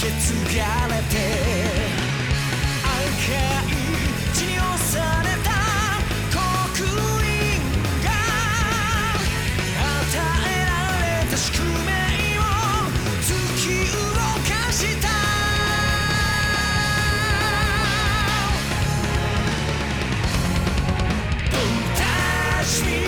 け継れて赤い血に押された刻印が与えられた宿命を突き動かした。Don't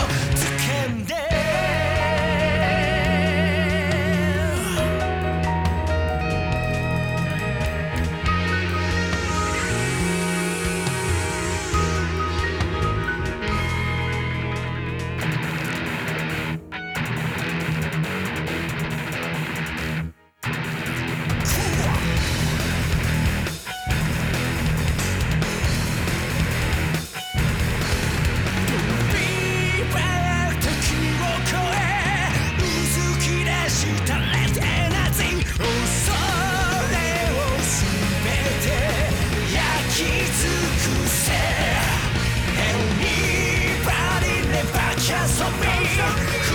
chance of me.